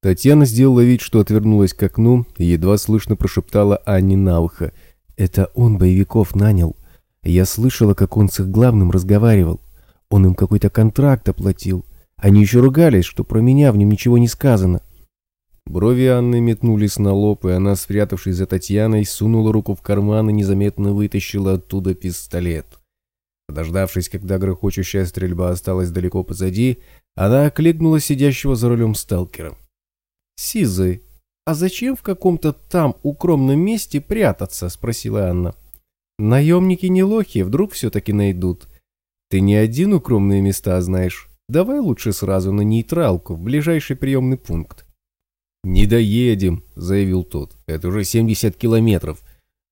Татьяна сделала вид, что отвернулась к окну и едва слышно прошептала Анне на ухо. «Это он боевиков нанял. Я слышала, как он с их главным разговаривал. Он им какой-то контракт оплатил. Они еще ругались, что про меня в нем ничего не сказано». Брови Анны метнулись на лоб, и она, спрятавшись за Татьяной, сунула руку в карман и незаметно вытащила оттуда пистолет. Дождавшись, когда грохочущая стрельба осталась далеко позади, она окликнула сидящего за рулем сталкера. «Сизый, а зачем в каком-то там укромном месте прятаться?» – спросила Анна. «Наемники не лохи, вдруг все-таки найдут. Ты не один укромные места знаешь. Давай лучше сразу на нейтралку, в ближайший приемный пункт». «Не доедем», – заявил тот. «Это уже 70 километров.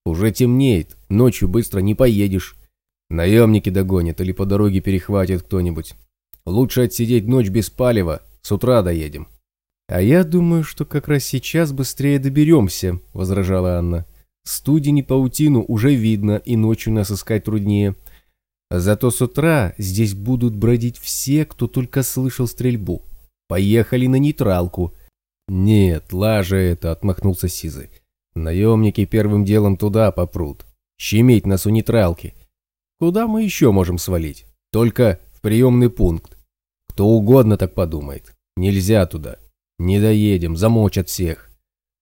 Уже темнеет, ночью быстро не поедешь. Наемники догонят или по дороге перехватит кто-нибудь. Лучше отсидеть ночь без палева, с утра доедем». «А я думаю, что как раз сейчас быстрее доберемся», — возражала Анна. «Студень и паутину уже видно, и ночью нас искать труднее. Зато с утра здесь будут бродить все, кто только слышал стрельбу. Поехали на нейтралку». «Нет, лажа это», — отмахнулся Сизый. «Наемники первым делом туда попрут. Щемить нас у нейтралки. Куда мы еще можем свалить? Только в приемный пункт. Кто угодно так подумает. Нельзя туда. Не доедем, замочат всех.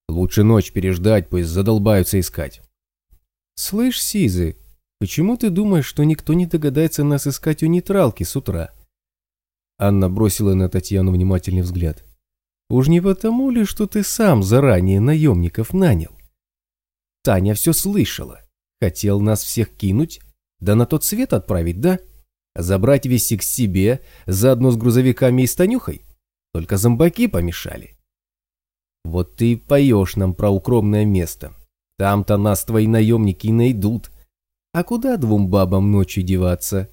Лучше ночь переждать, пусть задолбаются искать. Слышь, Сизы, почему ты думаешь, что никто не догадается нас искать у нейтралки с утра? Анна бросила на Татьяну внимательный взгляд. Уж не потому ли, что ты сам заранее наемников нанял? Таня все слышала. Хотел нас всех кинуть, да на тот свет отправить, да? Забрать весь к себе, заодно с грузовиками и станюхой? Только зомбаки помешали. Вот ты и поешь нам про укромное место. Там-то нас твои наемники найдут. А куда двум бабам ночью деваться?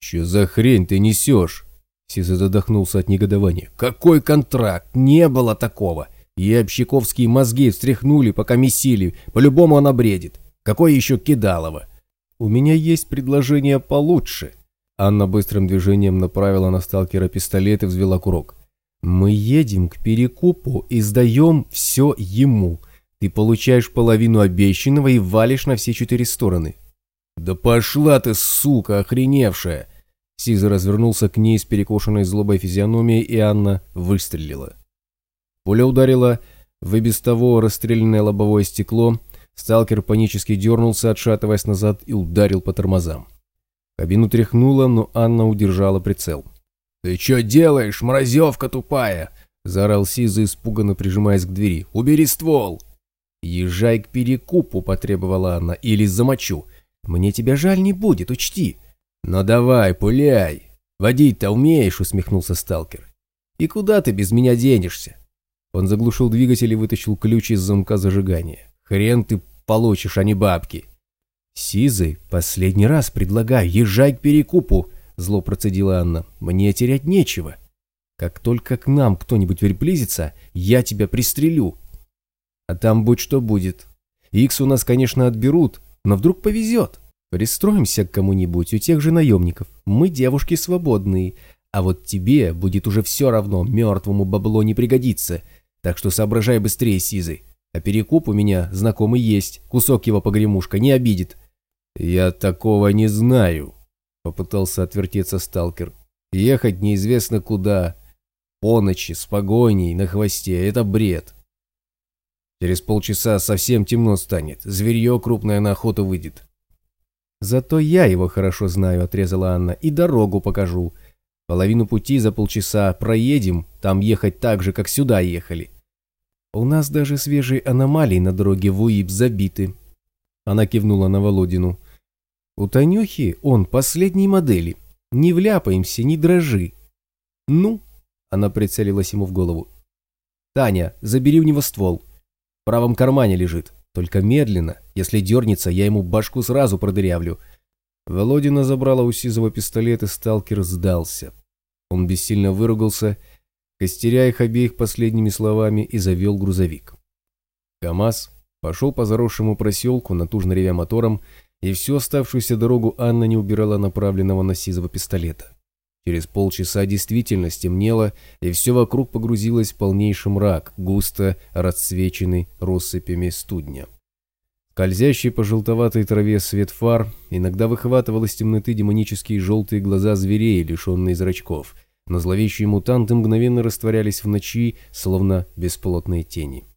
Че за хрень ты несешь? Сиза задохнулся от негодования. Какой контракт? Не было такого. И общаковские мозги встряхнули, пока месили. По-любому она бредит. Какое еще кидалово? У меня есть предложение получше. Анна быстрым движением направила на сталкера пистолет и взвела курок. Мы едем к Перекупу и сдаем все ему. Ты получаешь половину обещанного и валишь на все четыре стороны. Да пошла ты, сука, охреневшая! Сиза развернулся к ней с перекошенной злобой физиономией, и Анна выстрелила. Пуля ударила в и без того расстрелянное лобовое стекло, сталкер панически дернулся, отшатываясь назад, и ударил по тормозам. Кабину тряхнуло, но Анна удержала прицел. «Ты что делаешь, мразевка тупая?» – заорал Сиза, испуганно прижимаясь к двери. «Убери ствол!» «Езжай к перекупу», – потребовала она, – «или замочу. Мне тебя жаль не будет, учти». «Ну давай, пуляй. Водить-то умеешь», – усмехнулся сталкер. «И куда ты без меня денешься?» Он заглушил двигатель и вытащил ключ из замка зажигания. «Хрен ты получишь, а не бабки». «Сизый, последний раз предлагаю, езжай к перекупу», Зло процедила Анна. «Мне терять нечего. Как только к нам кто-нибудь приблизится, я тебя пристрелю. А там будь что будет. Икс у нас, конечно, отберут, но вдруг повезет. Пристроимся к кому-нибудь у тех же наемников. Мы девушки свободные, а вот тебе будет уже все равно, мертвому бабло не пригодится. Так что соображай быстрее, Сизый. А перекуп у меня знакомый есть, кусок его погремушка не обидит». «Я такого не знаю», Попытался отвертеться сталкер. Ехать неизвестно куда. По ночи, с погоней, на хвосте. Это бред. Через полчаса совсем темно станет. Зверье крупное на охоту выйдет. «Зато я его хорошо знаю», — отрезала Анна, — «и дорогу покажу. Половину пути за полчаса проедем, там ехать так же, как сюда ехали. У нас даже свежие аномалии на дороге в УИП забиты». Она кивнула на Володину. У Танюхи он последней модели. Не вляпаемся, не дрожи. Ну, она прицелилась ему в голову. Таня, забери у него ствол. В правом кармане лежит. Только медленно. Если дернется, я ему башку сразу продырявлю. Володина забрала у Сизова пистолет, и сталкер сдался. Он бессильно выругался, костеря их обеих последними словами, и завел грузовик. КамАЗ пошел по заросшему проселку, натужно ревя мотором, и всю оставшуюся дорогу Анна не убирала направленного на Сизова пистолета. Через полчаса действительно стемнело, и все вокруг погрузилось в полнейший мрак, густо расцвеченный россыпями студня. Скользящий по желтоватой траве свет фар иногда выхватывал из темноты демонические желтые глаза зверей, лишенные зрачков, но зловещие мутанты мгновенно растворялись в ночи, словно бесплотные тени.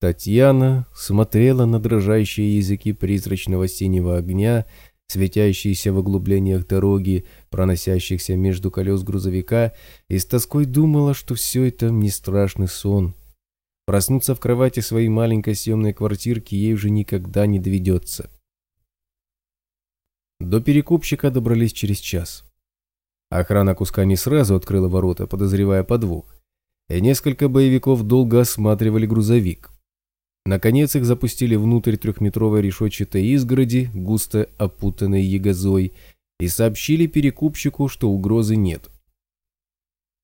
Татьяна смотрела на дрожащие языки призрачного синего огня, светящиеся в углублениях дороги, проносящихся между колес грузовика, и с тоской думала, что все это не страшный сон. Проснуться в кровати своей маленькой съемной квартирки ей уже никогда не доведется. До перекупщика добрались через час. Охрана куска не сразу открыла ворота, подозревая подвох, и несколько боевиков долго осматривали грузовик. Наконец их запустили внутрь трехметровой решетчатой изгороди, густо опутанной ягозой, и сообщили перекупщику, что угрозы нет.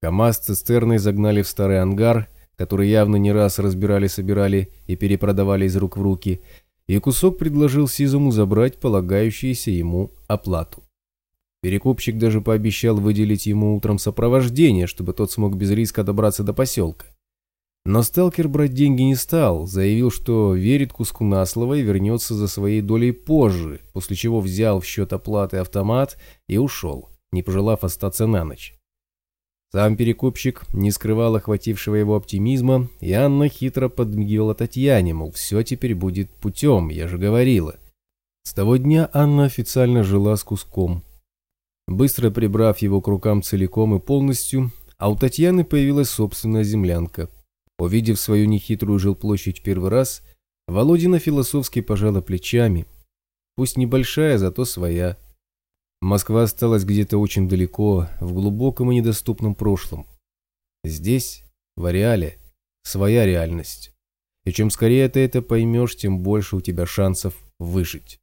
КамАЗ цистерной загнали в старый ангар, который явно не раз разбирали-собирали и перепродавали из рук в руки, и кусок предложил Сизому забрать полагающуюся ему оплату. Перекупщик даже пообещал выделить ему утром сопровождение, чтобы тот смог без риска добраться до поселка. Но сталкер брать деньги не стал, заявил, что верит куску на слово и вернется за своей долей позже, после чего взял в счет оплаты автомат и ушел, не пожелав остаться на ночь. Сам перекупщик не скрывал охватившего его оптимизма, и Анна хитро подмигивала Татьяне, мол, все теперь будет путем, я же говорила. С того дня Анна официально жила с куском. Быстро прибрав его к рукам целиком и полностью, а у Татьяны появилась собственная землянка – Увидев свою нехитрую жилплощадь в первый раз, Володина философски пожала плечами. Пусть небольшая, зато своя. Москва осталась где-то очень далеко, в глубоком и недоступном прошлом. Здесь, в ареале, своя реальность. И чем скорее ты это поймешь, тем больше у тебя шансов выжить.